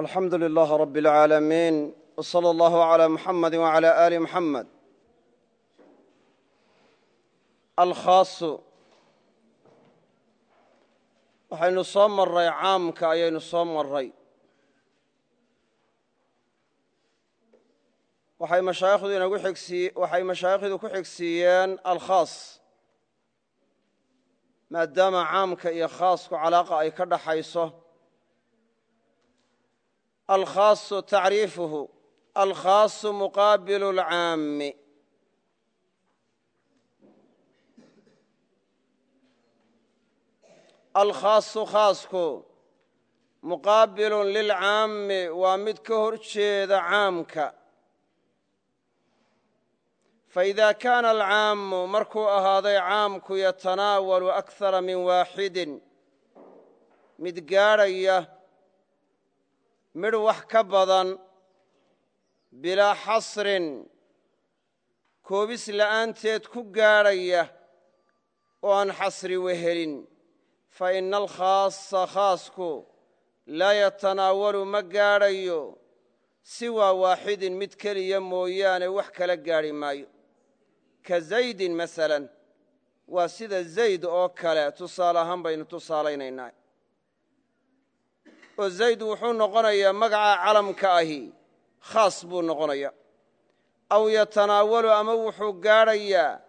alxamdu lilaah rab اlcaalamiin wslى اllah عlى muxamadi wعlى ali muxamed alkhaasu waxaynu soo maray caamka ayaynu soo maray waxay mashaayikhdu inagu xigsiy waxay mashaayikhdu ku xigsiiyeen alkhaas maadaama caamka iyo khaasku calaaqa ay ka dhaxayso alkhaasu tacriifuhu alkhaasu muqaabilu اlcaami alkhaasu khaasku muqaabilun lilcaami waa mid ka hor jeeda caamka faإida kaana alcaamu markuu ahaaday caamku yatanaawalu akara min waaxidin mid gaadhaya midh wax ka badan bilaa xasrin koobis la'aanteed ku gaadhaya oo aan xasri wehelin. Fa ina alkhaasa khaasku laa yatanaawalu ma gaadhayo siwaa waaxidin mid keliya mooyaane wax kala gaadhi maayo. Ka zaydin masalan waa sida zayd oo kale tusaale ahaan baynu tusaalaynaynaa oo zayd wuxuu noqonayaa magaca calamka ahi. Khaas buu noqonaya aw yatanaawalu ama wuxuu gaadhayaa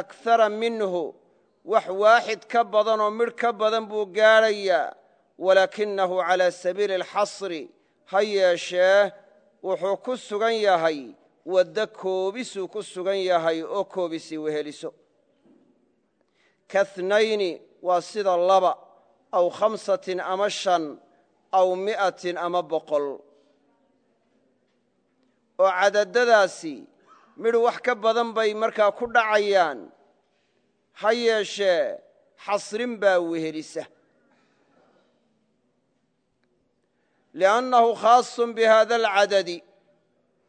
akara minhu. Wax waaxid ka badan oo midh ka badan buu gaadhayaa. Walaakinahu calaa sabiili alxasri ha yeeshee wuxuu ku sugan yahay. Waddo koobisuu ku sugan yahay oo koobisii weheliso. Kahnayni waa sida laba aw khamsatin ama shan aw mi'atin ama boqol. Oo cadadadaasi midh wax ka badan bay markaa ku dhacayaan. Ha yeeshee xasrin baa wehelisa. Liannahu khaasun bihada alcadadi.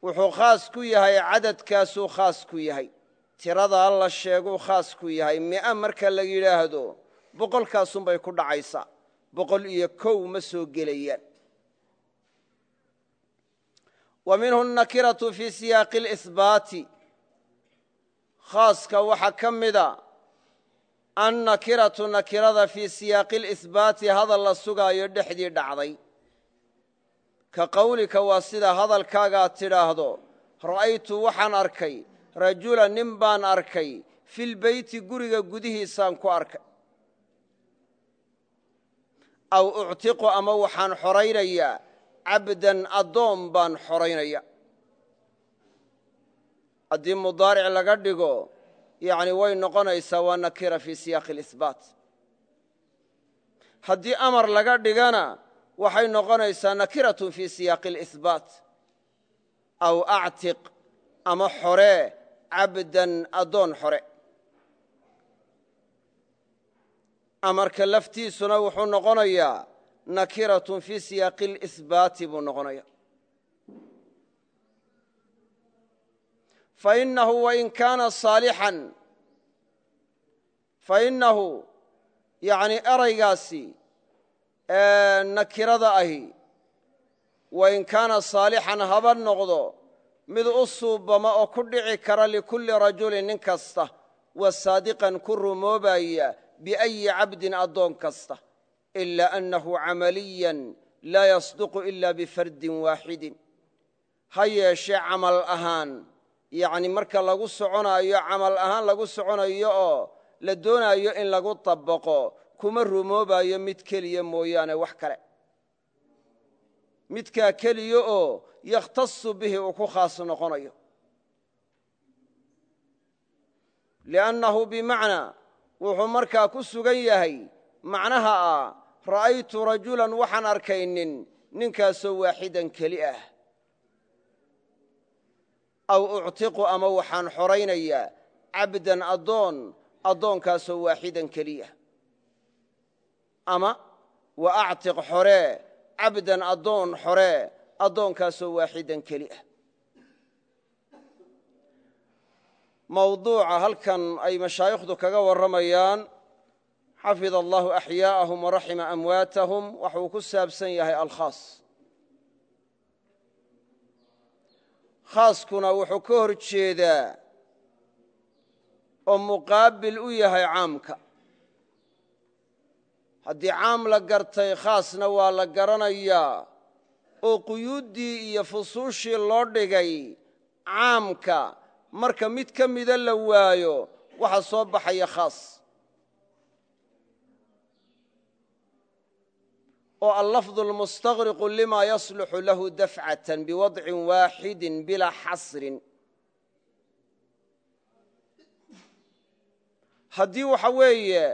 Wuxuu khaas ku yahay cadadkaasuu khaas ku yahay. Tiradaa la sheeguu khaas ku yahay. Mi'a marka la yidhaahdo boqolkaasunbay ku dhacaysaa boqol iyo kow ma soo gelayaan. Wa minhu nakiratu fii siyaaqi اlihbaati khaaska waxaa ka mida annakiratu nakirada fii siyaaqi اlihbaati hadal la sugaayo dhexdii dhacday. Ka qowlika waa sida hadalkaagaad tidhaahdo ra'aytu waxaan arkay rajula nin baan arkay filbeyti guriga gudihiisaan ku arkay aw uctiqu ama waxaan xoraynayaa cabdan addoon baan xoraynaya haddii mudaaric laga dhigo yani way noqonaysaa waa nakira fii siyaaqi اlihbaat haddii amar laga dhigana waxay noqonaysaa nakiratun fii siyaaqi اlihbaat aw actiq ama xoree cabdan addoon xore amarka laftiisuna wuxuu noqonayaa nakiratun fii siyaaqi اlihbaati buu noqonaya fainahu wain kaana saalixan fainahu yani eraygaasi nakirada ahi wain kaana saalixan haba noqdo mid u suubama oo ku dhici kara likulli rajulin nin kasta wa saadiqan ku rumoobaya biأyi cabdin addoon kasta ila annahu camaliyan laa yasduqu ila bifardin waaxidin ha yeeshee camal ahaan yani marka lagu soconaayo camal ahaan lagu soconayo oo la doonaayo in lagu طabaqo kuma rumoobayo mid keliya mooyaane wax kale midkaa keliya oo yakhtasu bihi uu ku khaas noqonayo liannahu bimacnaa wuxuu markaa ku sugan yahay macnaha ah ra'aytu rajulan waxaan arkaynin ninkaasoo waaxidan keli ah. Aw uctiqu ama waxaan xoraynayaa cabdan addoon addoonkaasoo waaxidan keliya ama wa actiq xoree cabdan addoon xoree addoonkaasoo waaxidan keli ah mawduuca halkan ay mashaayikhdu kaga warramayaan xafida allahu axyaa'ahum waraxima amwaatahum waxuu ku saabsan yahay alkhaas. Khaaskuna wuxuu ka hor jeedaa oo muqaabil u yahay caamka. Haddii caam la gartay khaasna waa la garanayaa oo quyuuddii iyo fusuushii loo dhigay caamka marka mid ka mida la waayo waxa soo baxaya khaas. Oo allafdu almustaqriqu lima yasluxu lahu dafcatan biwadcin waaxidin bilaa xasrin haddii waxa weeye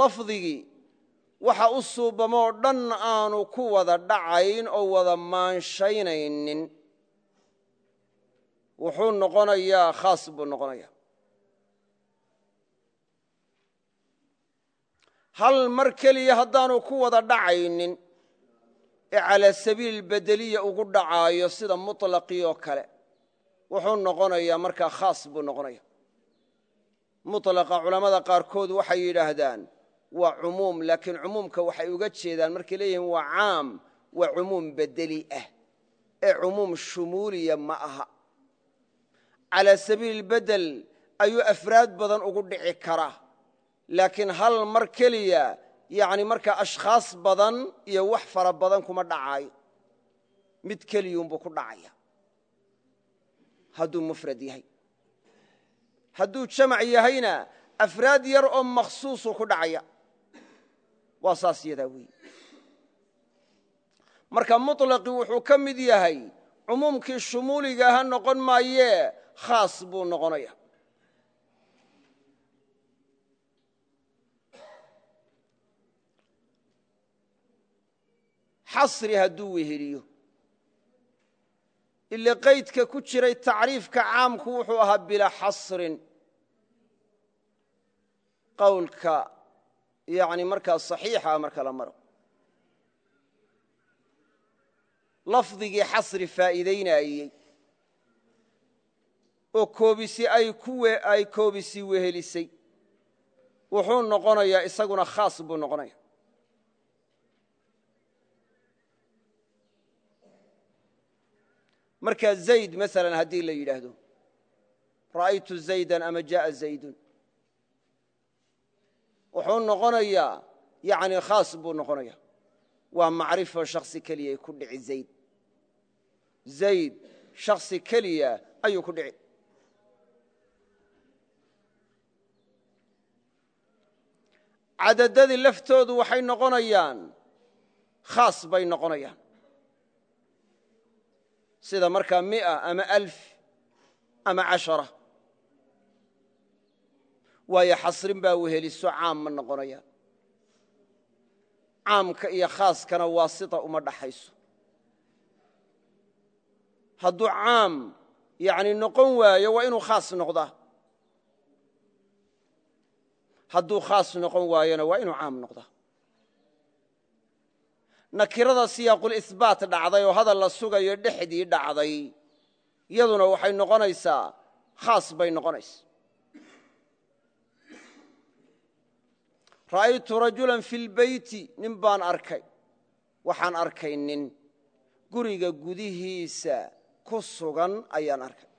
lafdigii waxa u suubamoo dhan aanu ku wada dhacayn oo wada maanshaynaynin wuxuu noqonayaa khaas buu noqonaya hal mar keliya haddaanu ku wada dhacaynin ee calaa sabiili bedeliya ugu dhacaayo sida muطlaqii oo kale wuxuu noqonayaa markaa khaas buu noqonaya muطlaqa culammada qaarkood waxay yidhaahdaan waa cumuum laakiin cumuumka waxay uga jeedaan markay leeyihiin waa caam waa cumuum bedeli ah. Ee cumuum shumuuliya ma aha calaa sabiili bedel ayuu afraad badan ugu dhici karaa laakiin hal mar keliya yani markaa ashkhaas badan iyo wax fara badan kuma dhacaayo mid keliyuunbuu ku dhacaya. Hadduu mufrad yahay. Hadduu jamac yahayna afraad yar oo makhsuusuu ku dhacaya. Waa saas yadaa weyi marka muطlaqii wuxuu ka mid yahay cumuumkii shumuuliga ha noqon maayee khaas buu noqonaya. Xasri hadduu weheliyo. Ile qaydka ku jiray tacriifka caamku wuxuu ahaa bilaa xasrin. Qowlka yani markaa صaxiixa marka la maro. Lafdigii xasri faa'iidaynayey oo koobisi ay koobisi wehelisay. Wuxuu noqonayaa isaguna khaas buu noqonaya marka zayd maala haddii la yidhaahdo ra'aytu zaydan ama jaءa zaydun? Wuxuu noqonayaa yani khaas buu noqonaya waa macrifo shaksi keliyay ku dhici zayd. Zayd shaksi keliya ayuu ku dhici cadadadii laftoodu waxay noqonayaan khaas bay noqonayaan. Sida markaa mia ama alf ama cashara. Waayo xasrin baa weheliso caam ma noqonaya caamka iyo khaaskana waasita uma dhaxayso. Hadduu caam yani noqon waayo waa inuu khaas noqdaa hadduu khaas noqon waayona waa inuu caam noqdaa. Nakirada siyaaqulisbaat dhacday oo hadal la sugayo dhexdii dhacday iyaduna waxay noqonaysaa khaas bay noqonaysa. Ra'aytu rajulan fi lbeyti nin baan arkay. Waxaan arkay nin guriga gudihiisa ku sugan ayaan arkay.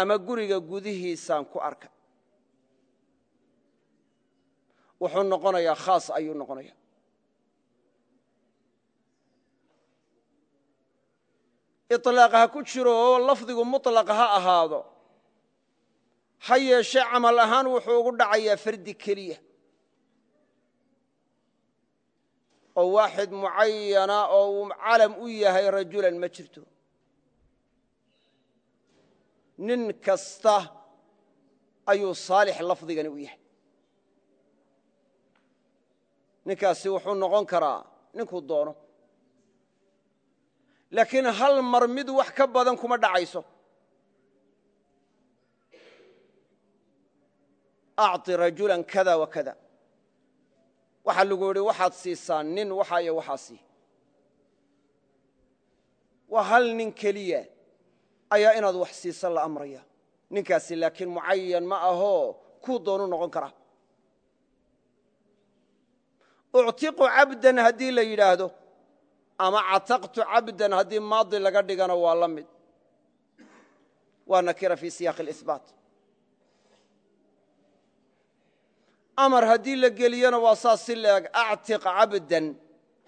Ama guriga gudihiisaan ku arkay wuxuu noqonayaa khaas ayuu noqonaya iطlaaq ha ku jiro oo lafdigu muطlaq ha ahaado ha yeeshe camal ahaan wuxuu ugu dhacayaa fardi keliya. Oo waaxid mucayana oo calam u yahay rajulan ma jirto. Nin kasta ayuu saalix lafdigani u yahay ninkaasi wuxuu noqon karaa ninkuu doono. Laakiin hal mar mid wax ka badan kuma dhacayso. Acطi rajulan kada wa kada. Waxaa lagu yidhi waxaad siisaa nin waxaa iyo waxaa sii. Waa hal nin keliya ayaa inaad wax siisa la amraya. Ninkaasi laakiin mucayan ma ahoo kuu doonu noqon karaa uctiqu cabdan haddii la yidhaahdo ama cataqtu cabdan haddii maadi laga dhigana waa la mid. Waa nakira fii siyaaqi اlihbaat amar haddii la geliyana waa saas si leeg actiq cabdan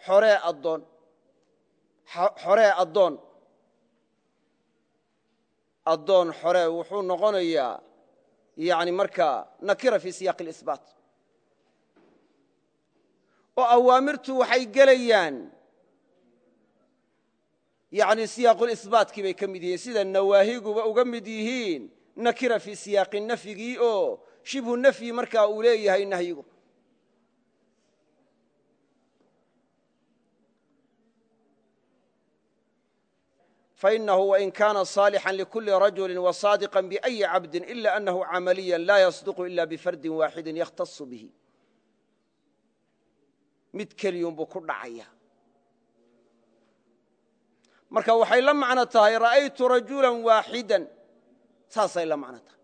xoree addoon. Xoree addoon. Addoon xoree wuxuu noqonayaa yani markaa nakira fii siyaaqi اlihbaat oo awaamirtu waxay gelayaan. Yani siyaaqulisbaatkii bay ka mid yihiin sida nawaahiguba uga mid yihiin nakira fii siyaaqi nafyigii oo shibhu nafyi markaa uu leeyahay nahyigu. Fainahu wain kaana صaalixan likuli rajuli wasaadiqan biأyi cabdin ila anahu camaliya la yasduqu ila bifardi waaxidi yakhtasu bihi mid keliyunbuu ku dhacaya marka waxay la macno tahay ra'aytu rajula waaxidan saasay la macno tahay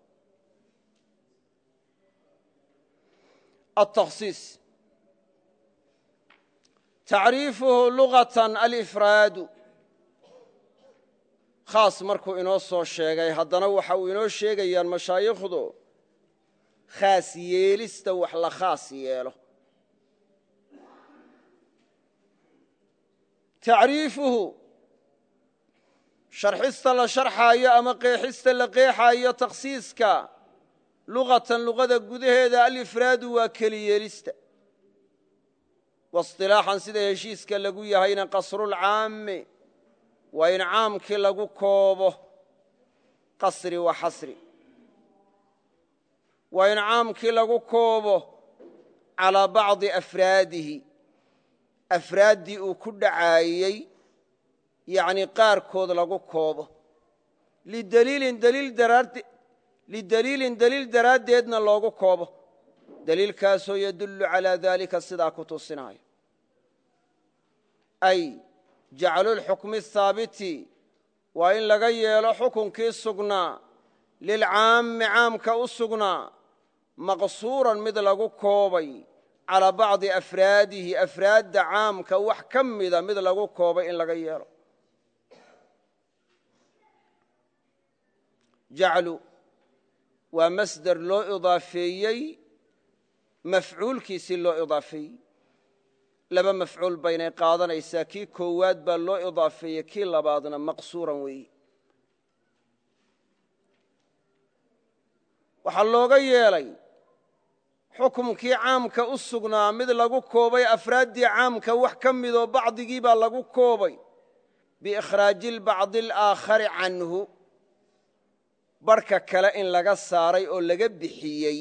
التkhصiiص tacriifuhu lugaة alifraadu khaas markuu inoo soo sheegay haddana waxa uu inoo sheegayaan mashaayikhdu khaas yeelista wax la khaas yeelo Tacriifuhu sharxista la sharxaayo ama qeexista la qeexaayo takhsiiska luqatan luqada gudaheeda alifraadu waa keliyeelista. Wasilaaxan sida heshiiska lagu yahayna qasrulcaami waa in caamkii lagu koobo qasri wa xasri. Waa in caamkii lagu koobo calaa bacdi afraadihi afraaddii uu ku dhacaayey yani qaarkood lagu koobo. Lidaliilin daliil daraaddeedna loogu koobo. Daliilkaasoo yadullu calaa daalika sidaa ku tusinaayo. Ay jaclulxukmi ahaabiti waa in laga yeelo xukunkii sugnaa lilcaammi caamka u sugnaa maqsuuran mid lagu koobay calaa bacdi afraadihi afraadda caamka wax ka mida mid lagu koobay in laga yeelo. Jaclu waa masder loo idaafeeyey mafcuulkiisii loo idaafeeyey. Laba mafcuul baynay qaadanaysaa kii koowaad baa loo idaafeeyey kii labaadna maqsuuran weeye. Waxaa yeelay xukumkii caamka u sugnaa mid lagu koobay afraaddii caamka wax ka midoo bacdigii baa lagu koobay. Biikhraaji lbacdi alaakhari canhu. Barhka kale in laga saaray oo laga bixiyey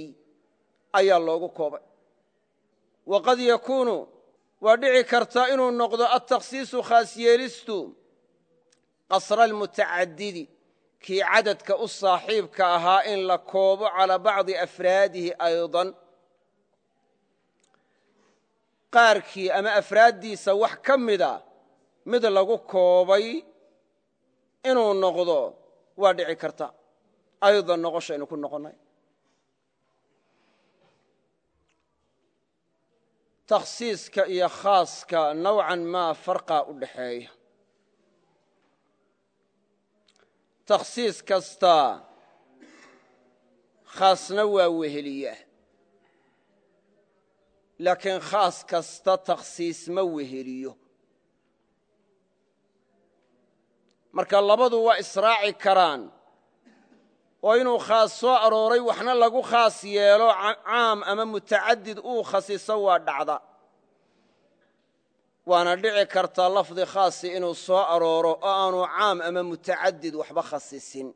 ayaa loogu koobay. Waqad yakuunu waa dhici kartaa inuu noqdo altakhsiisu khaas yeelistu qasra almutacadidi kii cadadka u saaxiibka ahaa in la koobo calaa bacdi afraadihi aydan qaarkii ama afraaddiisa wax ka mida mid lagu koobay inuu noqdo waa dhici karta. Aydan noqoshaynu ku noqonnay takhsiiska iyo khaaska nowcan maa farqa u dhaxeeya takhsiis kasta khaasna waa weheliyaa laakiin khaas kasta takhsiis ma weheliyo. Marka labadu waa israaci karaan oo inuu khaas soo arooray waxna lagu khaas yeelo caam ama mutacadid uu khasiso waa dhacda. Waana dhici kartaa lafdi khaasi inuu soo arooro oo aanu caam ama mutacadid waxba khasisin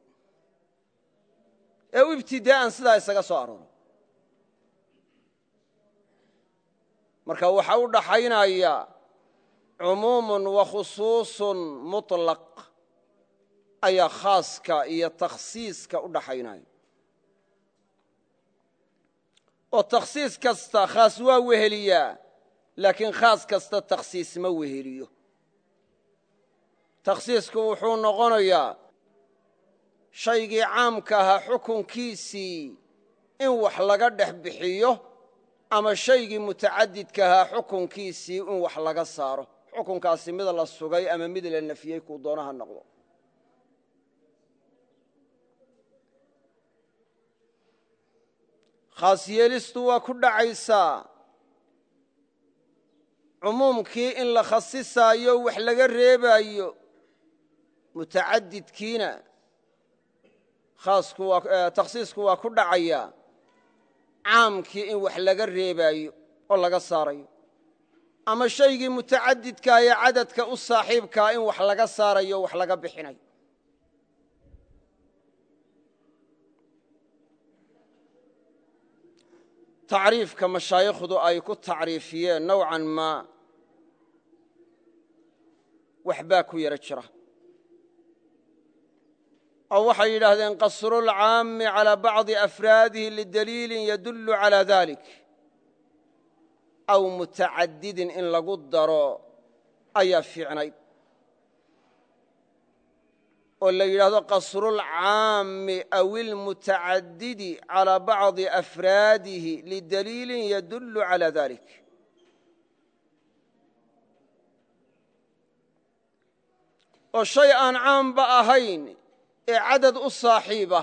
ee u ibtidaa'an sidaa isaga soo arooro marka waxa u dhaxaynaya cumuumun wa khusuusun muطlaq ayaa khaaska iyo takhsiiska u dhaxaynaya. Oo takhsiis kasta khaas waa weheliyaa laakiin khaas kasta takhsiis ma weheliyo. Takhsiisku wuxuu noqonayaa shaygii caamka ahaa xukunkiisii in wax laga dhex bixiyo ama shaygii mutacadidka ahaa xukunkiisii in wax laga saaro. Xukunkaasi mid la sugay ama mid la nafiyey kuu doona ha noqdo. Khaas yeelistu waa ku dhacaysaa. Cumuumkii in la khasisaayo wax laga reebaayo mutacadidkiina takhsiisku waa ku dhacaya caamkii in wax laga reebaayo oo laga saarayo. Ama shaygii mutacadidkaa ee cadadka u saaxiibkaa in wax laga saarayo wax laga bixinayo. Tacriifka mashaayikhdu ay ku tacriifiyeen nowcan maa waxbaa ku yaro jira oo waxay yidhaahdeen qasrulcaami calى bacضi afraadihi lidaliilin yadullu calى dalik aw mutacadidin in lagu daro ayaa fiicnayd oo la yidhaahdo qasrulcaami aw ilmutacadidi calى bacضi afraadihi lidaliilin yadullu calى dalik oo shay aan caamba ahayn ee cadad u saaxiiba.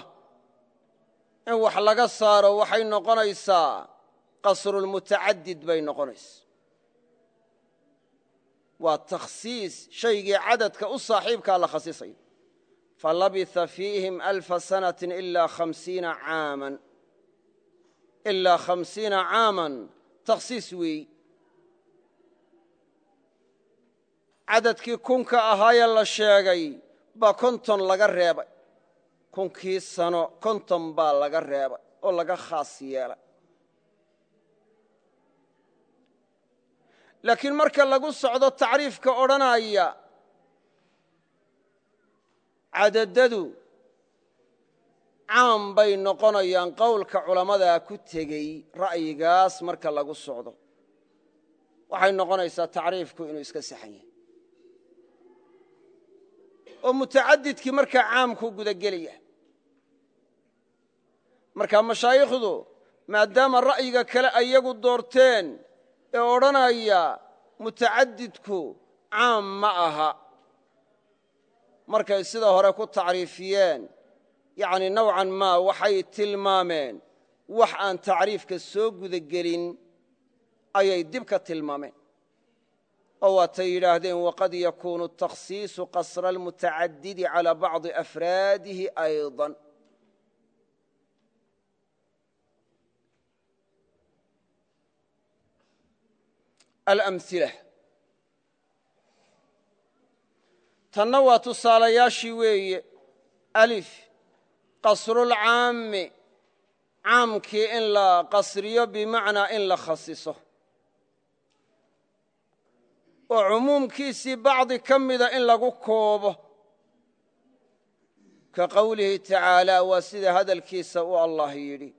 In wax laga saaro waxay noqonaysaa qasrulmutacadid bay noqonaysa waa takhsiis shaygii cadadka u saaxiibkaa la khasisayo falabitha fiihim alfa sanati ilaa khamsiina caaman. Takhsiis weeyi cadadkii kunka ahaayee la sheegay baa konton laga reebay kunkii sano konton baa laga reebay oo laga khaas yeelay. Laakiin marka lagu socdo tacriifka odhanaya cadadadu caam bay noqonayaan qowlka culammadaa ku tegey ra'yigaas marka lagu socdo. Waxay noqonaysaa tacriifku inuu iska saxan yahay. Oo mutacadidkii markaa caamku gudagelaya marka mashaayikhdu maadaama ra'yiga kale ayagu doorteen ee odhanaya mutacadidku caam ma aha. Markay sida hore ku tacriifiyeen yacni nowcan maa waxay tilmaameen wax aan tacriifka soo gudagelin ayay dib ka tilmaameen. Oo waatay yidhaahdeen waqad yakuunu takhsiisu qasra almutacadidi calaa bacdi afraadihi aydan. Alamhila tanna waa tusaalayaashii weeye alif qasrulcaami caamkii in la qasriyo bimacnaa in la khasiso. Oo cumuumkiisii bacdi ka mida in lagu koobo. Ka qowlihi tacaalaa waa sida hadalkiisa uu allah yidhi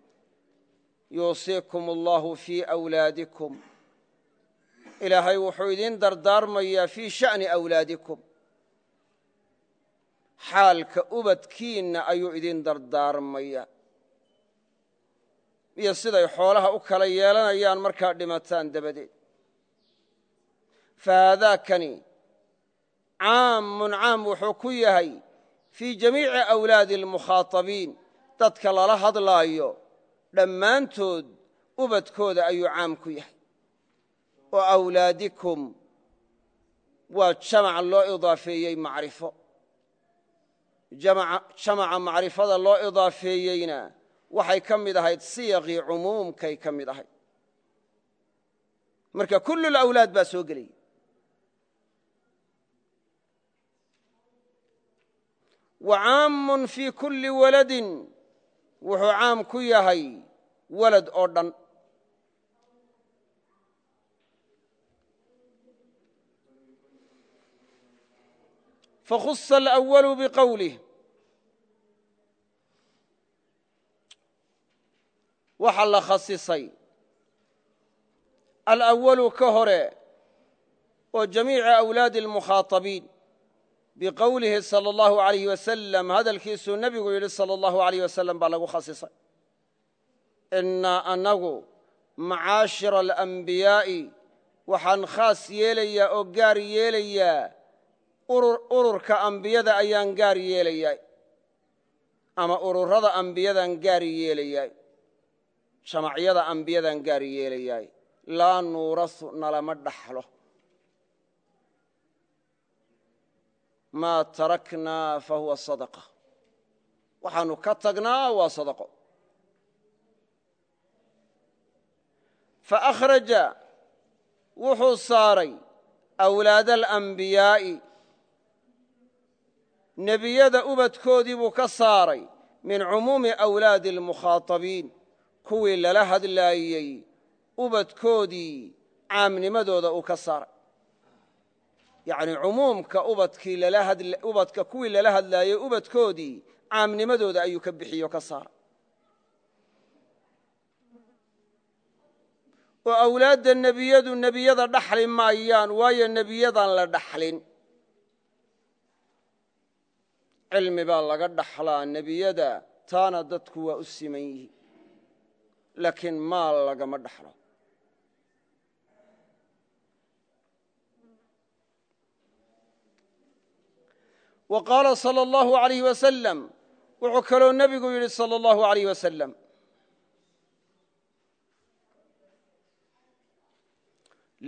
yuusiikum allahu fii awlaadikum ilaahay wuxuu idin dardaarmayaa fii sha'ni awlaadikum. Xaalka ubadkiinna ayuu idin dardaarmaya iyo siday xoolaha u kala yeelanayaan markaa dhimataan dabadeed. Fahaadaakani caamun caam wuxuu ku yahay fii jamiici awlaadi almukhaatabiin dadka lala hadlaayo dhammaantood ubadkooda ayuu caam ku yahay oo awlaadikum waa jamac loo idaafeeyey macrifo. Jamaca macrifada loo idaafeeyeyna waxay ka mid ahayd siyaqii cumuumkay ka mid ahayd. Marka kullu lawlaad baa soo gelaya wa caammun fii kulli waladin wuxuu caam ku yahay walad oo dhan fakhusa alأwalu biqowlih waxaa la khasisay alأwalu ka hore oo jamiici awlaadi اlmukhaatabiin biqowlihi salى اllahu عalayh wasalam hadalkiisuu nebigu yidhi salى اllahu عalayh wasalam baa lagu khasisay inaa anagu macaashira alanbiyaa'i waxaan khaas yeelayaa oo gaar yeelayaa ururka ambiyada ayaan gaar yeelayaa ama ururada ambiyadaan gaar yeelayaa jamacyada ambiyadaan gaar yeelayaa laa nuurasu nalama dhaxlo. Maa taraknaa fa huwa sadaqa. Waxaanu ka tagnaa waa sadaqo. Faأkhraja wuxuu saaray awlaad alambiyaa'i nebiyada ubadkoodii buu ka saaray min cumuumi awlaadi almukhaatabiin. Kuwii lala hadlaayey ubadkoodii caamnimadooda uu ka saaray. Yacni cumuumka ubadka kuwii lala hadlaayey ubadkoodii caamnimadooda ayuu ka bixiyo ka saaray. Oo awlaadda nebiyadu nebiyada dhaxli maayaan waayo nebiyadaan la dhaxlin cilmi baa laga dhaxlaa nebiyada taana dadku waa u siman yihi laakiin maal lagama dhaxlo wa qaala salى اllahu alayh wasalam wuxuu kaloo nebigu yidhi salى اllahu alayh wasalam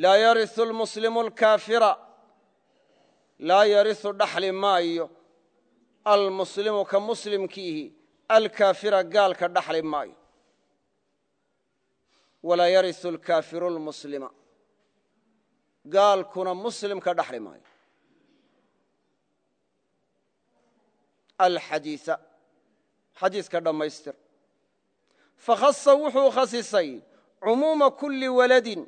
laa yariu lmuslimu alkaafira laa yariu dhaxli maayo almuslimu ka muslimkiihi alkaafira gaalka dhaxli maayo. Walaa yariu alkaafiru lmuslima gaalkuna muslimka dhaxli maayo. Alxadiia xadiiska dhammaystir. Fakhasa wuxuu khasisay cumuuma kuli waladin.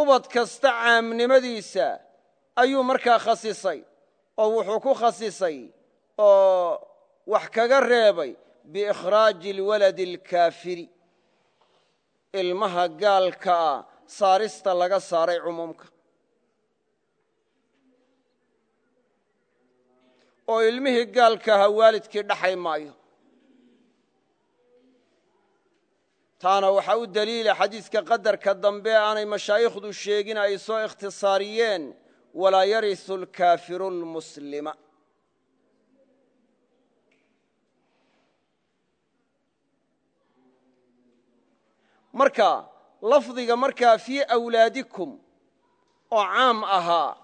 Ubad kasta caamnimadiisa ayuu markaa khasisay oo wuxuu ku khasisay oo wax kaga reebay biikhraaji alwaladi alkaafiri. Ilmaha gaalka ah saarista laga saaray cumuumka. Oo ilmihii gaalka ahaa waalidkii dhaxay maayo. Taana waxaa u daliila xadiiska qadarka dambe aanay mashaayikhdu sheegin ay soo ikhtisaariyeen walaa yariu alkaafiru lmuslima marka lafdiga markaa fii awlaadikum oo caam ahaa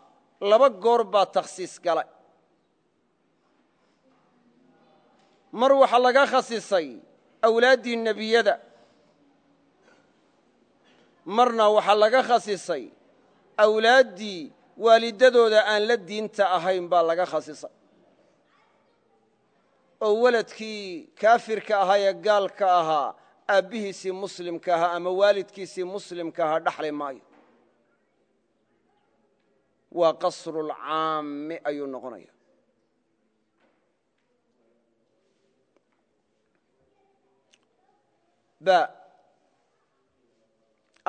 laba goor baa takhsiis galay. Mar waxaa laga khasisay awlaaddii nebiyada. Marna waxaa laga khasisay awlaaddii waalidadooda aan la diinta ahayn baa laga khasisay oo weladkii kaafirka ahaa ee gaalka ahaa aabbihiisii muslimka ahaa ama waalidkiisii muslimka ahaa dhaxli maayo. Waa qasrulcaammi ayuu noqonaya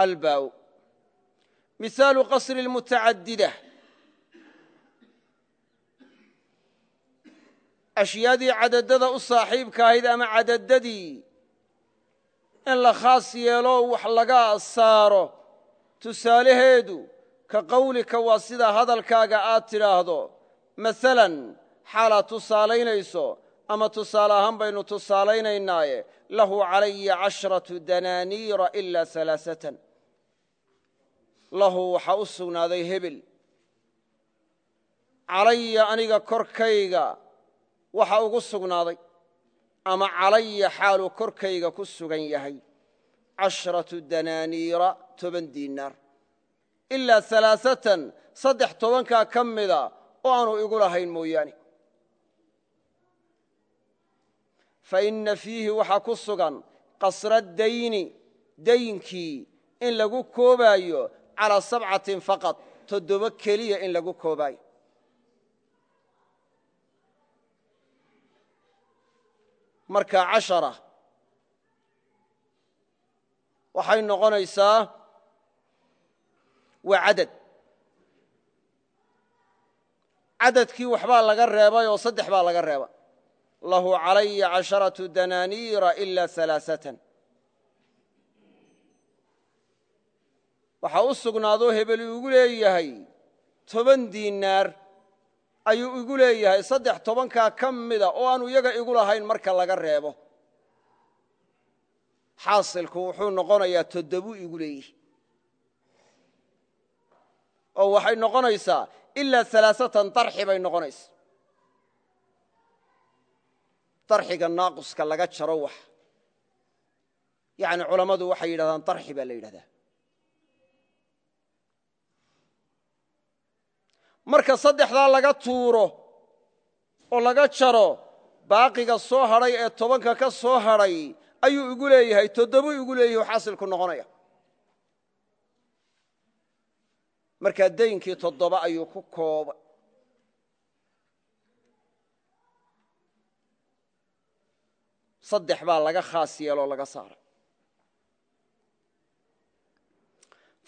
albaw misaalu qasri اlmutacadida ashyaadii cadadada u saaxiibka ahayd ama cadadadii in la khaas yeelo wax laga saaro tusaalaheedu ka qowlika waa sida hadalkaaga aad tidhaahdo. Maalan xaalaad tusaalaynayso ama tusaale ahaan baynu tusaalaynaynaaye lahu calaya cashratu danaaniira ilaa alaaatan lahu waxaa u sugnaaday hebel calaya aniga korkayga waxa ugu sugnaaday ama calaya xaaluu korkayga ku sugan yahay. Cashratu danaaniira toban diinaar. Ilaa alaaatan saddex tobankaa ka mida oo aanu igu lahayn mooyaane. Faina fiihi waxaa ku sugan qasra dayni daynkii in lagu koobaayo calaa sabcatin faqad toddoba keliya in lagu koobaayo marka cashara waxay noqonaysaa waa cadad. Cadadkii waxbaa laga reebay oo saddex baa laga reebay lahu calaya casharatu danaaniira ila alaaatan waxaa u sugnaadoo hebel igu leeyahay. Toban diinaar ayuu igu leeyahay. Saddex tobankaa ka mida oo aanu iyaga igu lahayn marka laga reebo. Xaasilku wuxuu noqonayaa toddobuu igu leeyihi. Oo waxay noqonaysaa ilaa alaaatan darxi bay noqonaysa darxiga naaquska laga jaro wax. Yani culammadu waxay yidhahdaan darxi baa la yidhahdaa marka saddexdaa laga tuuro oo laga jaro baaqiga soo hadhay ee tobanka ka soo hadhay ayuu igu leeyahay toddobu igu leeyahi xaasilku noqonaya. Markaa daynkii toddoba ayuu ku koobay. Saddex baa laga khaas yeeloo laga saaray.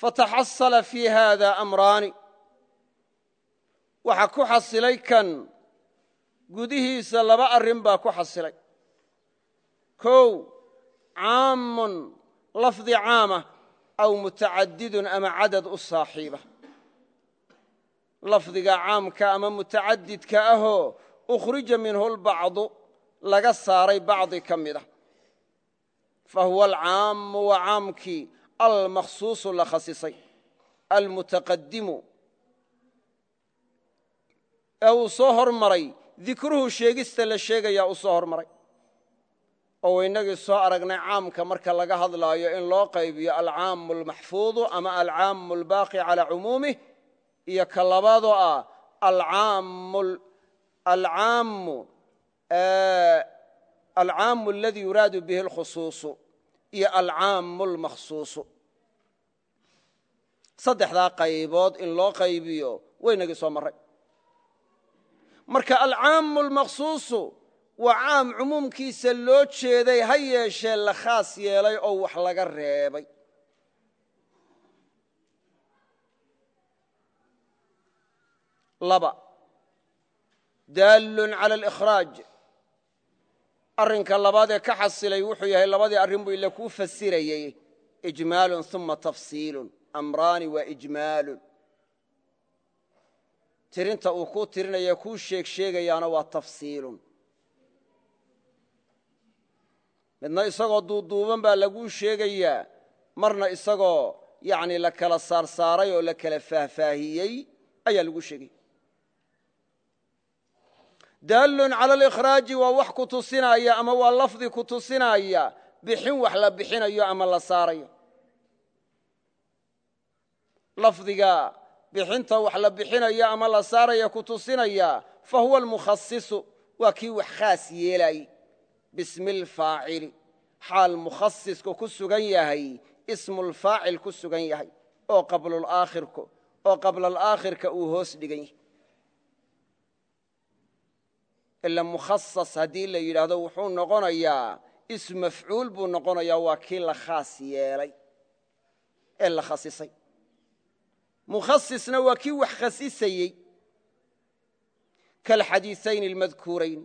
Fataxasala fii haada amraani waxaa ku xasilay kan gudihiisa laba arrin baa ku xasilay. Kow caamun lafdi caama aw mutacadidun ama cadad u saaxiiba. Lafdiga caamka ama mutacadidka ahoo ukhrija minhu lbacdu laga saaray bacdi ka mida fa huwa alcaammu waa caamkii almakhsuusu la khasisay almutaqadimu ee uu soo hormaray dikruhu sheegista la sheegayaa uu soo hormaray. Oo waynagii soo aragnay caamka marka laga hadlaayo in loo qaybiyo alcaamu almaxfuudu ama alcaamu albaaqi calaa cumuumih iyo ka labaadoo ah alcaamu aladii yuraadu bihi alkhusuusu iyo alcaamu almakhsuusu saddexdaa qaybood in loo qaybiyo waynagii soo marray marka alcaamu almakhsuusu waa caam cumuumkiisa loo jeeday ha yeeshee la khaas yeelay oo wax laga reebay. Laba daallun cala alikhraaj arrinka labaad ee ka xasilay wuxuu yahay labadii arrin buu ila kuu fasirayey ijmaalun uma tafsiilun. Amraani waa ijmaalun tirinta uu kuu tirinaya kuu sheeg sheegayaana waa tafsiilun. Midna isagoo duuduuban baa laguu sheegayaa marna isagoo yani la kala saarsaaray oo la kala faahfaahiyey ayaa lagu sheegaya. Daallun cala alikhraaji waa wax ku tusinaya ama waa lafdi ku tusinaya bixin wax la bixinayo ama la saarayo. Lafdiga bixinta wax la bixinayo ama la saaraya ku tusinaya fa huwa almukhasisu waa kii wax khaas yeelay. Bismi alfaacili xaal mukhasisku ku sugan yahay ismulfaacil ku sugan yahay oo qablaakhirku oo qablalaakhirka uu hoos dhigan yahay. Ila mukhasas haddii la yidhaahdo wuxuu noqonayaa ism mafcuul buu noqonayaa waa kii la khaas yeelay ee la khasisay mukhasisna waa kii wax khasisayey kalxadiiayn اlmadkuurayn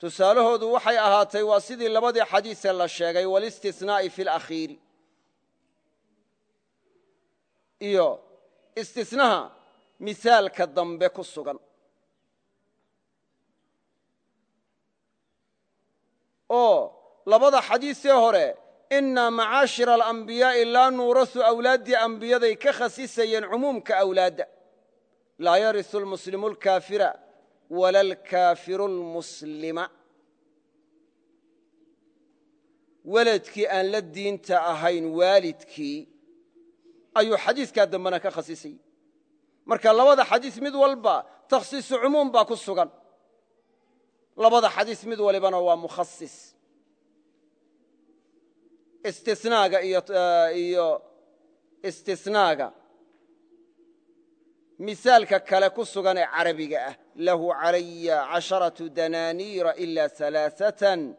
tusaalahoodu waxay ahaatay waa sidii labadii xadiisee la sheegay walistinaa'i fi اlakhiiri iyo istinaha misaalka dambe ku sugan. Oo labada xadiisee hore inaa macaashira alambiyaa'i laa nuurasu awlaaddii ambiyaday ka khasisayeen cumuumka awlaadda. Laa yarisu lmuslimu alkaafira wala alkaafiru lmuslima weladkii aan la diinta ahayn waalidkii ayuu xadiiskaa dambena ka khasisayey marka labada xadiis mid walba takhsiisu cumuum baa ku sugan. Labada xadiis mid walibana waa mukhasis istinaaga iyo istisnaaga. Misaalka kale ku sugan ee carabiga ah lahu calaya casharatu danaaniira ila alaaثatan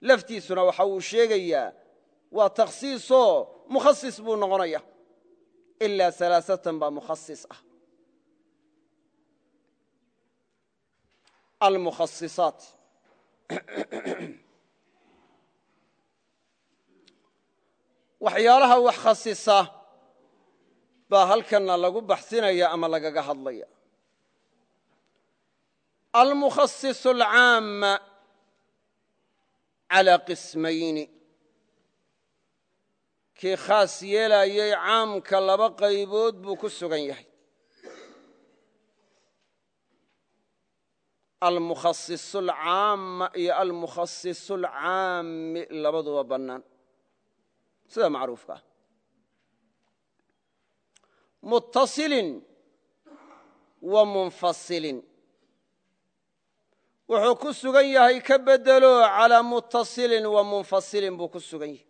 laftiisuna waxa uu sheegayaa waa takhsiisoo mukhasis buu noqonaya ilaa alaaثatan baa mukhasis ah. Almukhasisaat waxyaalaha wax khasisa baa halkanna lagu baxsinaya ama lagaga hadlaya. Almukhasis alcaama calaa qismayni. Kii khaas yeelayay caamka laba qaybood buu ku sugan yahay. Almukhasis alcaama iyo almukhasis alcaami labaduba bannaan sida macruufka. Ah muttasilin wa munfasilin. Wuxuu ku sugan yahay ka bedelo calaa muttasilin wa munfasilin buu ku sugan yahay.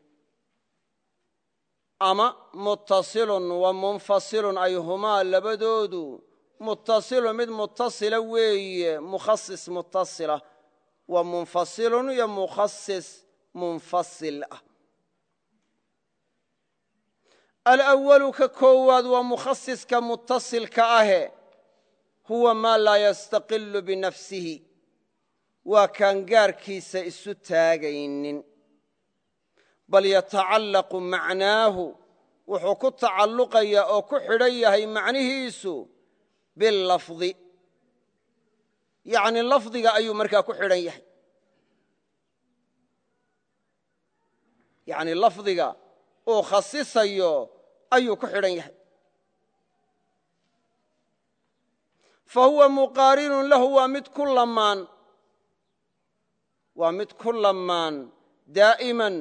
Ama muttasilun wa munfasilun ay humaa labadoodu. Muttasilun mid muttasila weeye mukhasis muttasila. Wa munfasilun iyo mukhasis munfasil ah alawalu ka koowaad waa mukhasiska muttasilka ahe huwa maa laa yastaqilu binafsihi waa kaan gaarkiisa isu taagaynin bal yatacallaqu macnaahu wuxuu ku tacalluqayaa oo ku xidhan yahay macnihiisu bilafdi yacni lafdiga ayuu markaa ku xidhan yahay yacni lafdiga uu khasisayo ayuu ku xidhan yahay. Fa huwa muqaarinun lahu waa mid ku lamaan waa mid ku lamaan daa'iman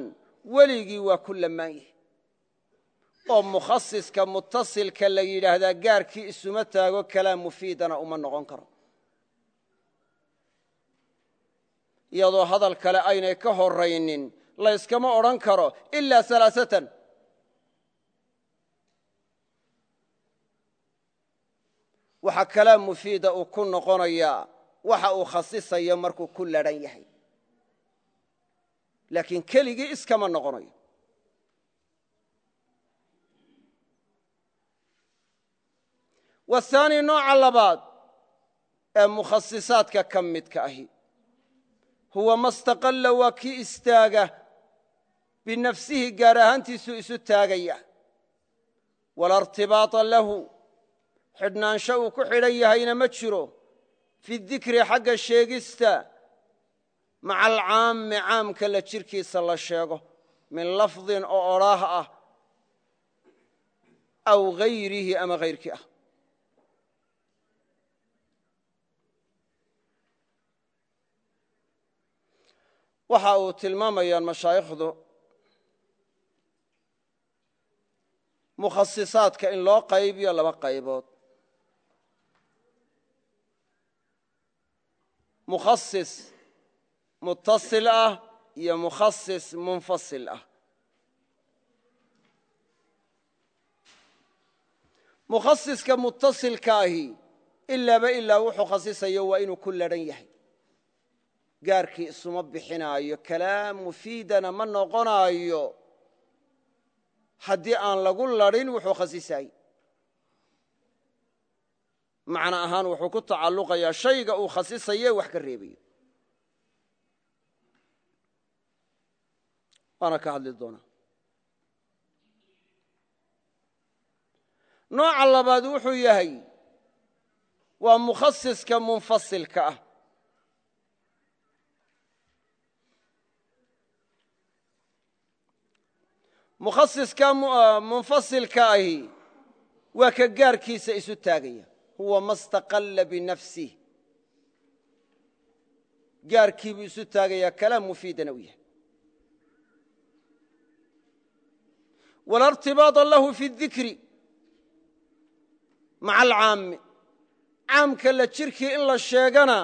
weligii waa ku lamaan yahay. Oo mukhasiska muttasilka la yidhaahdaa gaarkii isuma taago kalaam mufiidana uma noqon karo. Iyadoo hadal kale aynay ka horaynin layskama odhan karo ilaa alaaatan waxaa kalaam mufiida uu ku noqonayaa waxa uu khasisayo markuu ku ladhan yahay. Laakiin keligii iskama noqonayo. Wahaani nooca labaad ee mukhasisaadka ka midka ahi. Huwa ma staqalla waa kii istaaga binafsihi gaar ahaantiisuu isu taagaya. Walaa irtibaata lahu xidhnaansho uu ku xidhan yahayna ma jiro. Fi dikri xagga sheegista maca alcaammi caamka la jirkiisa la sheego. Min lafdin oo odhaah ah aw hayrihi ama hayrkii ah. Waxa uu tilmaamayaan mashaayikhdu mukhasisaadka in loo qaybiyo laba qaybood mukhasis muttasil ah iyo mukhasis munfasil ah mukhasiska muttasilka ahi ilaaba ilaa wuxuu khasisayo waa inuu ku ladhan yahay gaarkii isuma bixinaayo kalaam mufiidana ma noqonaayo haddii aan lagu ladhin wuxuu khasisaayey macno ahaan wuxuu ku tacalluqayaa shayga uu khasisaye wax ka reebayo waana ka hadli doonaa. Nooca labaad wuxuu yahay waa mukhasiska munfasilka ah. Mukhasiska munfasilka ahi waa ka gaarkiisa isu taagaya huwa ma staqalla binafsih gaarkiibuu isu taagayaa kalaam mufiidana u yahay. Walaa irtibaada lahu fi dikri maca alcaammi caamka la jirkii in la sheegana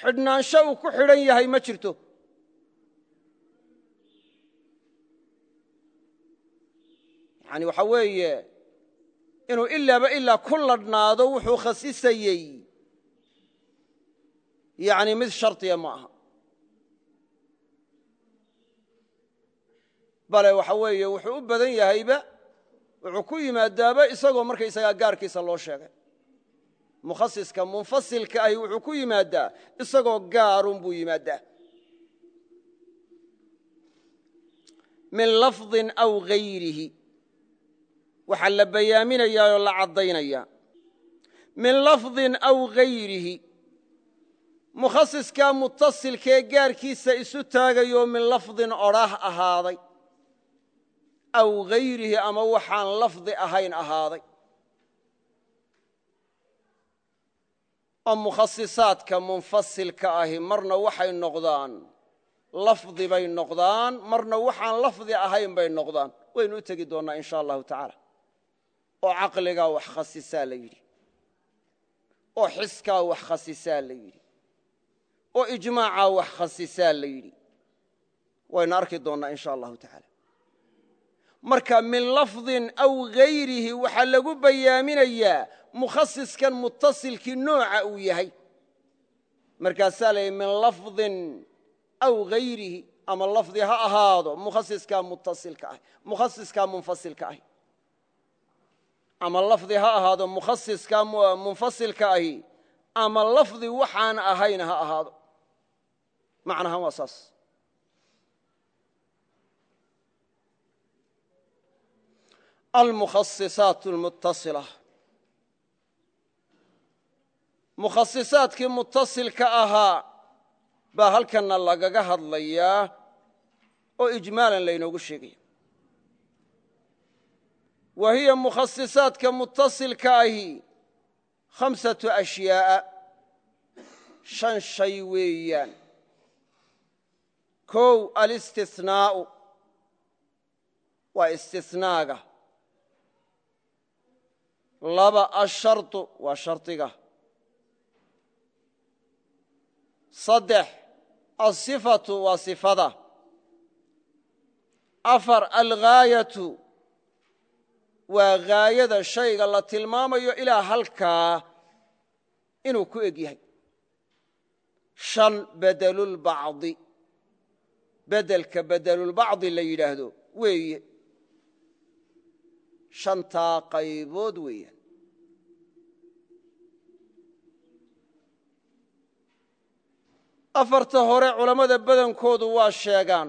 xidhnaansho uu ku xidhan yahay ma jirto. Yani waxa weeye inuu ilaaba ilaa ku ladhnaado wuxuu khasisayey. Yani mid shardiya ma aha. Bale waxa weeye wuxuu u badan yahayba wuxuu ku yimaadaaba isagoo markaysagaa gaarkiisa loo sheegay. Mukhasiska munfasilka ahi wuxuu ku yimaadaa isagoo gaarun buu yimaadaa. Min lafdin aw gayrihi waxaa la bayaaminayaa oo la caddaynaya min lafdin aw gayrihi. Mukhasiskaa mutasilkee gaarkiisa isu taagayoo min lafdin odhaah ahaaday. Aw gayrihi ama waxaan lafdi ahayn ahaaday. Oo mukhasisaadka munfasilka ahi marna waxay noqdaan lafdi bay noqdaan marna waxaan lafdi ahayn bay noqdaan. Waynu u tegi doonnaa in sha allahu tacaala oo caqligaa wax khasisaa la yidhi oo xiskaa wax khasisaa la yidhi oo ijmaacaa wax khasisaa la yidhi. Waynu arki doonnaa in sha allahu tacaala. Marka min lafdin aw gayrihi waxaa lagu bayaaminayaa mukhasiskan mutasilkii nooca uu yahay. Markaasaa la yidhi min lafdin aw gayrihi ama lafdi ha ahaado mukhasiskaa mutasilka ah mukhasiskaa munfasilka ahi ama lafdi ha ahaado mukhasiskaa munfasilka ahi ama lafdi waxaan ahayn ha ahaado. Macnahan waa saas. Almukhasisaat lmutasila mukhasisaadkii mutasilka ahaa baa halkanna lagaga hadlayaa oo ijmaalan laynoogu sheegaya wa hiya mukhasisaadka mutasilka ahi khamsatu ashyaa'a shan shay weeyaan kow alistihnaa'u waa istinaaga laba asharطu waa shardiga saddex alghaayatu waa ghaayada shayga la tilmaamayo ilaa halkaa inuu ku eg yahay. Shan bedelulbacdi bedelka bedelulbacdi la yidhaahdo weeye. Shantaa qaybood weeyaan. Afarta hore culammada badankoodu waa sheegaan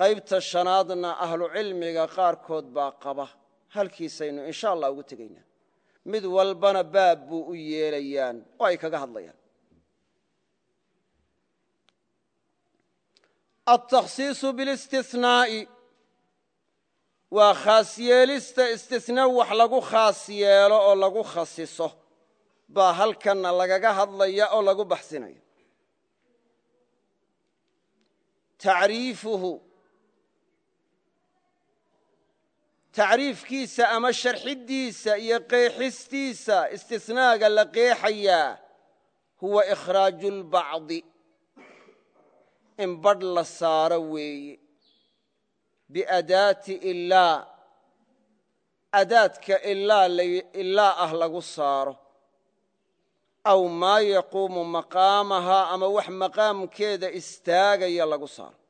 qaybta shanaadna ahlucilmiga qaarkood baa qaba. Halkiisaynu insha allah ugu tegaynaa mid walbana baab buu u yeelayaan oo ay kaga hadlayaan. Altakhsiisu bilistihnaai waa khaas yeelista istisnaa wax lagu khaas yeelo oo lagu khasiso. Baa halkanna lagaga hadlaya oo lagu baxsinaya tacriifuhu tacriifkiisa ama sharxiddiisa iyo qeexistiisa istisnaaga la qeexayaa huwa ikhraaju lbacdi in badh la saaro weeye. Biadaati ilaa adaadka ilaa ah lagu saaro. Aw maa yaquumu maqaamahaa ama wax maqaamkeeda istaagaya lagu saaro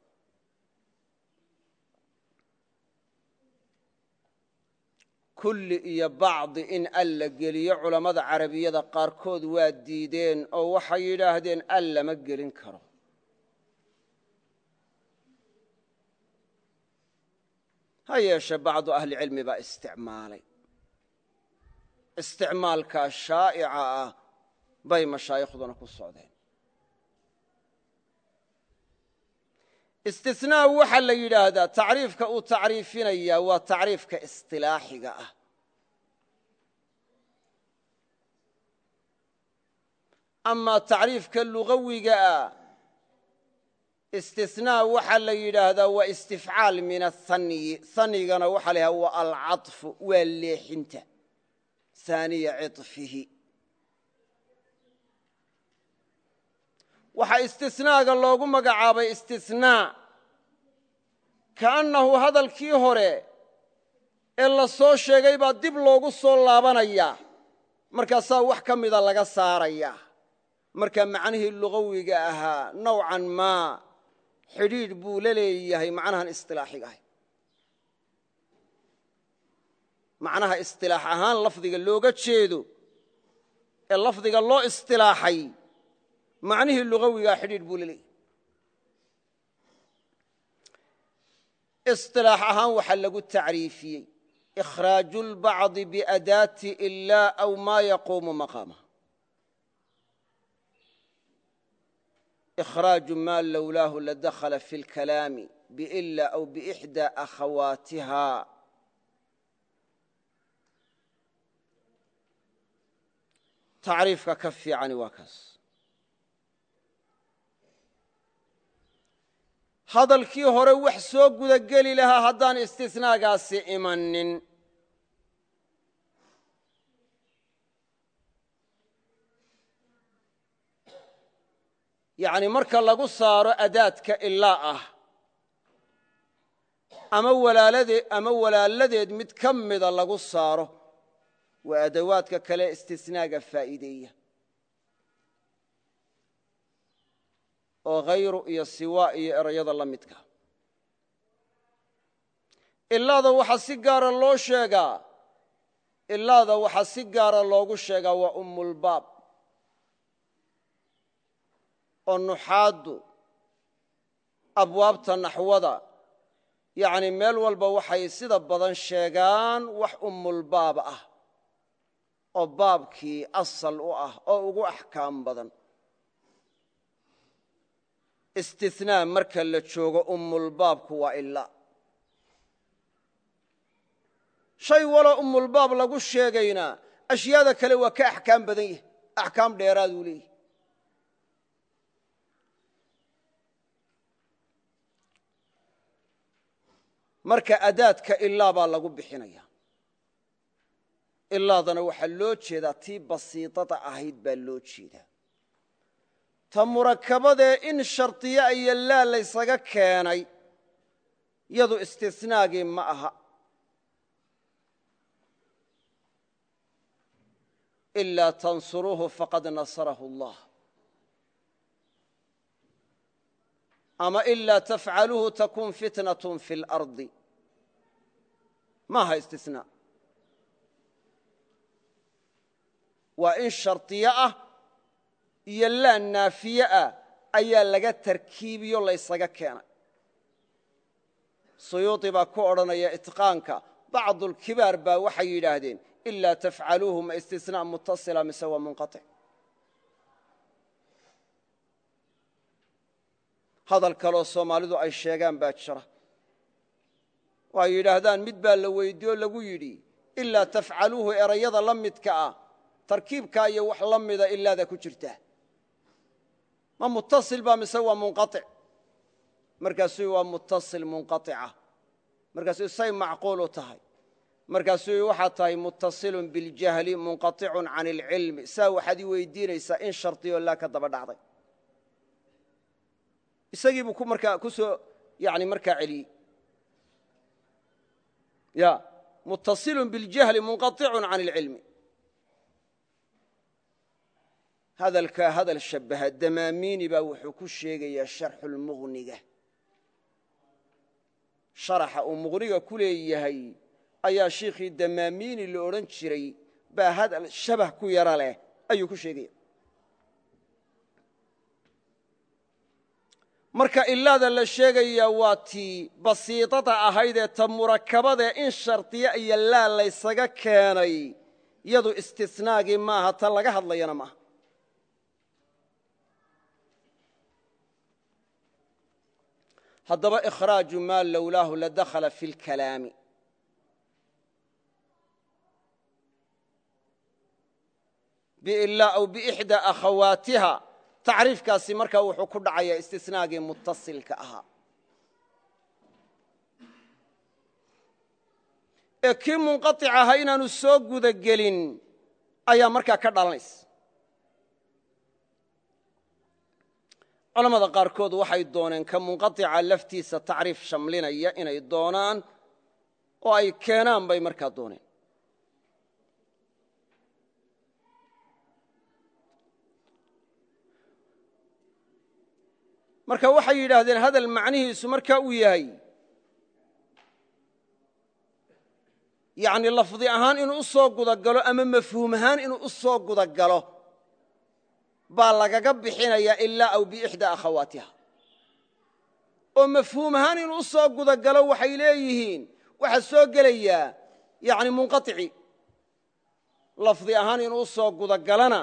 kulli iyo bacdi in alla geliyo. Culammada carabiyada qaarkood waa diideen oo waxay yidhaahdeen al lama gelin karo. Ha yeeshe bacdu ahlicilmi baa isticmaalay. Isticmaalkaa shaa'ica ah bay mashaayikhduna ku socdeen istinaa waxaa la yidhaahdaa tacriifka uu tacriifinaya waa tacriifka isilaaxiga ah. Ama tacriifka lugawigaa ah, istinaa waxaa la yidhaahdaa waa istifcaal min aaniyi anigana waxa la waa alcaطfu waa leexinta. Aaniya cifihi waxaa istisnaaga loogu magacaabay istisnaa kaannahu hadalkii hore ee la soo sheegay baa dib loogu soo laabanayaa markaasaa wax ka mida laga saaraya. Markaa macnihii lugawiga ahaa nowcan maa xidhiidh buu la leeyahay macnahan isilaaxigaah macnaha istilaax ahaan lafdiga looga jeedo ee lafdiga loo istilaaxay macnihii lugawigaa xidhiidh buu la leeyahy isilaax ahaan waxaa lagu tacriifiyey ikhraaju lbacdi biadaati ilaa aw maa yaquumu maqaamah ikhraaju maa lowlaahu ladakhala fi lkalaami biila aw biixdaa akhawaatiha. Tacriifka ka fiicani waa kaas hadalkii hore wax soo gudageli lahaa haddaan istisnaagaasi imanin yacni marka lagu saaro adaadka ilaa ah ama walaaladee ama walaaladeed mid ka mida lagu saaro waa adawaadka kale istisnaaga faa'iideeya oo khayru iyo siwaa iyo erayada la midka. Ilaada waxaa si gaara loo sheegaa ilaada waxaa si gaara loogu sheegaa waa ummulbaab oo nuxaaddu abwaabta naxwada. Yacni meel walba waxay sida badan sheegaan wax ummulbaab ah oo baabkii asal u ah oo ugu axkaam badan istinaa marka la joogo ummulbaabku waa ilaa shay waloo ummulbaab lagu sheegaynaa ashyaada kale waa ka axkaam badan yahay axkaam dheeraaduu leeyahy marka adaadka ilaa baa lagu bixinaya. Ilaadana waxaa loo jeedaa tii basiidada ahayd baa loo jeedaa ta murakabadee in shardiya iyo laa laysaga keenay yadu istisnaagii ma aha. Ilaa tansuruuhu faqad nasarahu allah. Ama ilaa tafcaluuhu takun fitnaة fi اlardi ma aha istisnaa. Waa in shardiyo ah iyo laa naafiye ah ayaa laga tarkiibiyo laysaga keenay. Suyuudi baa ku odhanaya itqaanka bacdulkibaar baa waxay yidhaahdeen ilaa tafcaluuhu ma istisnaa mutasila mise waa munqaطic hadal kaloo soomaalidu ay sheegaan baa jira. Oo ay yidhaahdaan mid baa la weyddiye oo lagu yidhi ilaa tafcaluuhu erayada la midka ah tarkiibkaa iyo wax la mida ilaada ku jirta ma mutasil baa mise waa munqaic markaasuu waa mutasil munqaica markaasuu say macquulu tahay markaasuu waxaa tahay mutasilun biاljahli munqaطicun can اlcilmi saa waxaad ii weydiinaysaa in shardiyo laa ka daba dhacday isagii buu markaa ku soo yani markaa celiyey ya mutasilun biاljahli munqaطicun can اlcilmi hadalkaa hadal shabbaha damaamiini baa wuxuu ku sheegayaa sharxulmuqniga sharaxa uu muqniga ku leeyahay ayaa shiikhii damaamiini la odhan jiray baa hadal shabah ku yaro leh ayuu ku sheegaya. Marka ilaada la sheegayaa waa tii basiidada ahayd ee ta murakabadee in shardiya iyo laa laysaga keenay yadu istisnaagii maaha ta laga hadlayana maaha haddaba ikhraaju maa lowlaahu ladakhala fi اlkalaami aw biixdaa akhawaatiha. Tacriifkaasi markaa wuxuu ku dhacayaa istisnaagii mutasilka ahaa. Ee kii munqaic ahaa inaanu soo guda gelin ayaa markaa ka dhalanaysa culamada qaarkood waxay dooneen ka munqaica laftiisa tacriif shamlinaya inay doonaan oo ay keenaan bay markaa dooneen. Marka waxay yidhaahdeen hadal macnihiisu markaa uu yahay yani lafdi ahaan inuu u soo gudagalo ama mafhuum ahaan inuu u soo gudagalo baa lagaga bixinayaa ilaa aw biixdaa akhawaatiha. oo mafhuum ahaan inuu u soo gudagalo waxay leeyihiin waxaa soo gelayaa yani munqaici lafdi ahaan inuu u soo gudagalana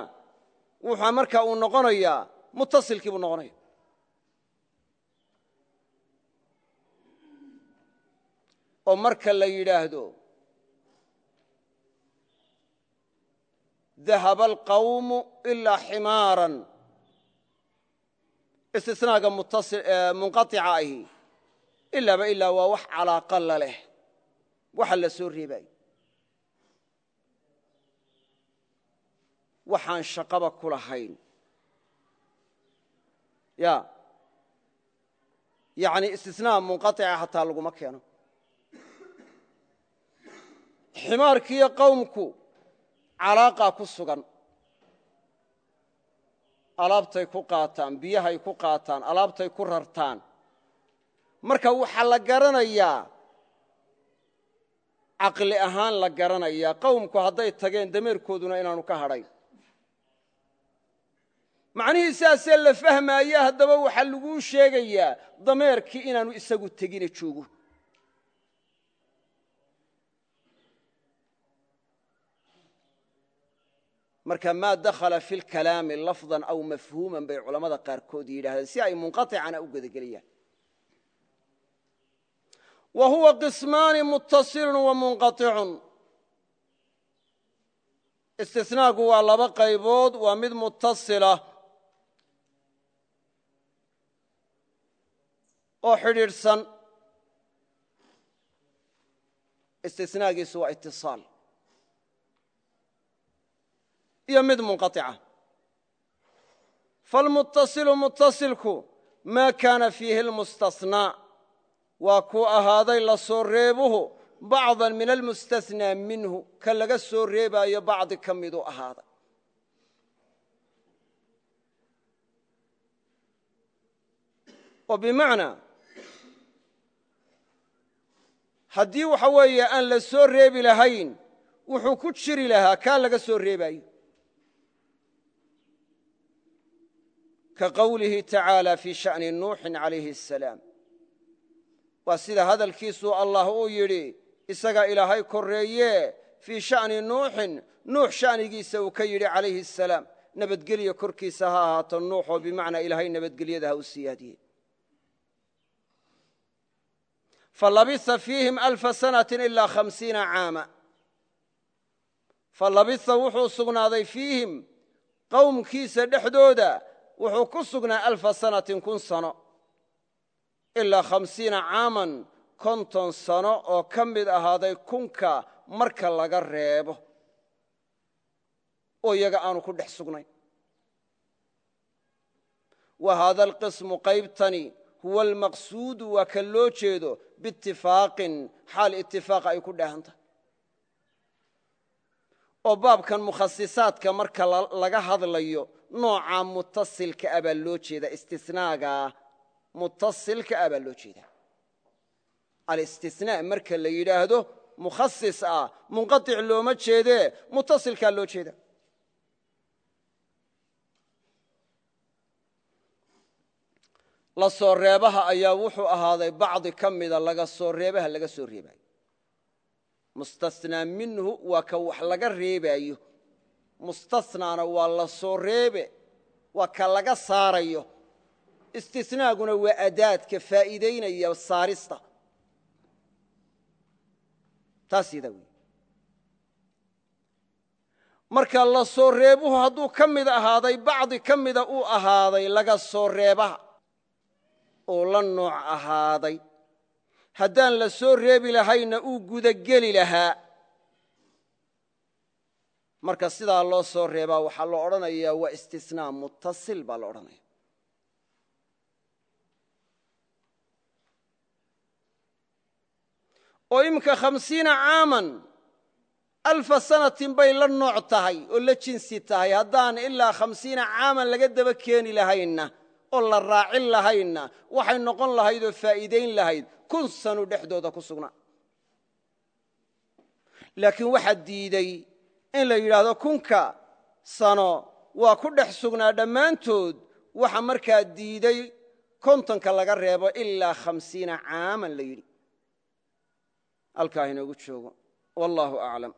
wuxua marka uu noqonayaa mutasilkii buu noqonaya. oo marka la yidhaahdo dahaba alqawmu ilaa ximaaran istisnaaga munqaica ahi ilaaba ilaa waa wax calaaqa la leh waxa la soo reebay waxaan shaqaba ku lahayn ya yani istisnaa munqaica xataa laguma keeno ximaarkiiyo qowmku calaaqaa ku sugan. Alaabtay ku qaataan biyahay ku qaataan alaabtay ku rartaan. Marka waxaa la garanayaa caqli ahaan la garanayaa qowmku hadday tageen dameerkooduna inaanu ka hadhayn macnihii sidaasee la fahmaaya haddaba waxaa laguu sheegayaa dameerkii inaanu isagu tegina joogo marka ma dakhala fi lkalaami lafdan aw mafhuuman bay culamada qaarkood yidhaahdeen si ay munqaicana u gudageliyaan wa huwa qismaani muttasilun wa munqaicun istinaagu waa laba qaybood waa mid mutasila oo xidhiidhsan. Istinaagiisu waa itiaal iyo mid munqaطica falmuttasilu muttasilku maa kaana fiihi اlmustasnaa waa kuu ahaaday la soo reebuhu bacda min almustasnaa minhu ka laga soo reebaayo bacdi ka miduu ahaaday. Oo bimacnaa haddii waxa weeye aan la soo reebi lahayn wuxuu ku jiri lahaa kaa laga soo reebaayo. ka qowlihi tacaalى fii shaأni nuuxin calayhi الsalaam waa sida hadalkiisuu allah uu yidhi isaga ilaahay korreeye fii sha'ni nuuxin nuux sha'nigiisa uu ka yidhi calayhi الsalaam nabadgelya korkiisa ha ahaato nuuxoo bimacnaa ilaahay nabadgelyada ha u siyaadiye falabisa fiihim alfa sanati ilaa hamsiina caama falabisa wuxuu sugnaaday fiihim qowmkiisa dhexdooda wuxuu ku sugnaa alfa sanatin kun sano ilaa khamsiina caaman konton sano oo ka mid ahaaday kunka marka laga reebo oo iyaga aanu ku dhex sugnayn. Wa haada alqismu qaybtani huwa almaqsuudu waa ka loo jeedo biitifaaqin xaal itifaaqa ay ku dheehantahay oo baabkan mukhasisaadka marka laga hadlayo noocaa mutasilka ah baa loo jeeda istisnaagaa mutasilka ah baa loo jeeda alistisnaa marka la yidhaahdo mukhasis ah munqaطic looma jeedee mutasilkaa loo jeeda la soo reebaha ayaa wuxuu ahaaday bacdi ka mida laga soo reebaha laga soo reebayo mustasnaa minhu waa ka wax laga reebaayo mustasnaana waa la soo reebe waa ka laga saarayo. Istisnaaguna waa adaadka faa'iidaynaya saarista. Taas yadaa wey marka la soo reebuhu hadduu ka mid ahaaday bacdi ka mida uu ahaaday laga soo reebaha oo la nooc ahaaday. Haddaan la soo reebi lahayna uu gudageli lahaa marka sidaa loo soo reebaa waxaa lo odhanayaa waa istisnaa mutasil baa la odhanaya. Oo iminka khamsiina caaman alfa sanatin bay la nooc tahay oo la jinsi tahay. Haddaan ilaa khamsiina caaman laga daba keeni lahaynna oo la raacin lahaynna waxay noqon lahayd oo faa'iidayn lahayd kun sanu dhexdooda ku sugnaa. Laakiin waxaa diidey in la yidhaahdo kunka sano waa ku dhex sugnaa dhammaantood. Waxa markaa diiday kontonka laga reebo ilaa hamsiina caaman la yidhi. Halkaa inoogu joogo. Wallahu aclam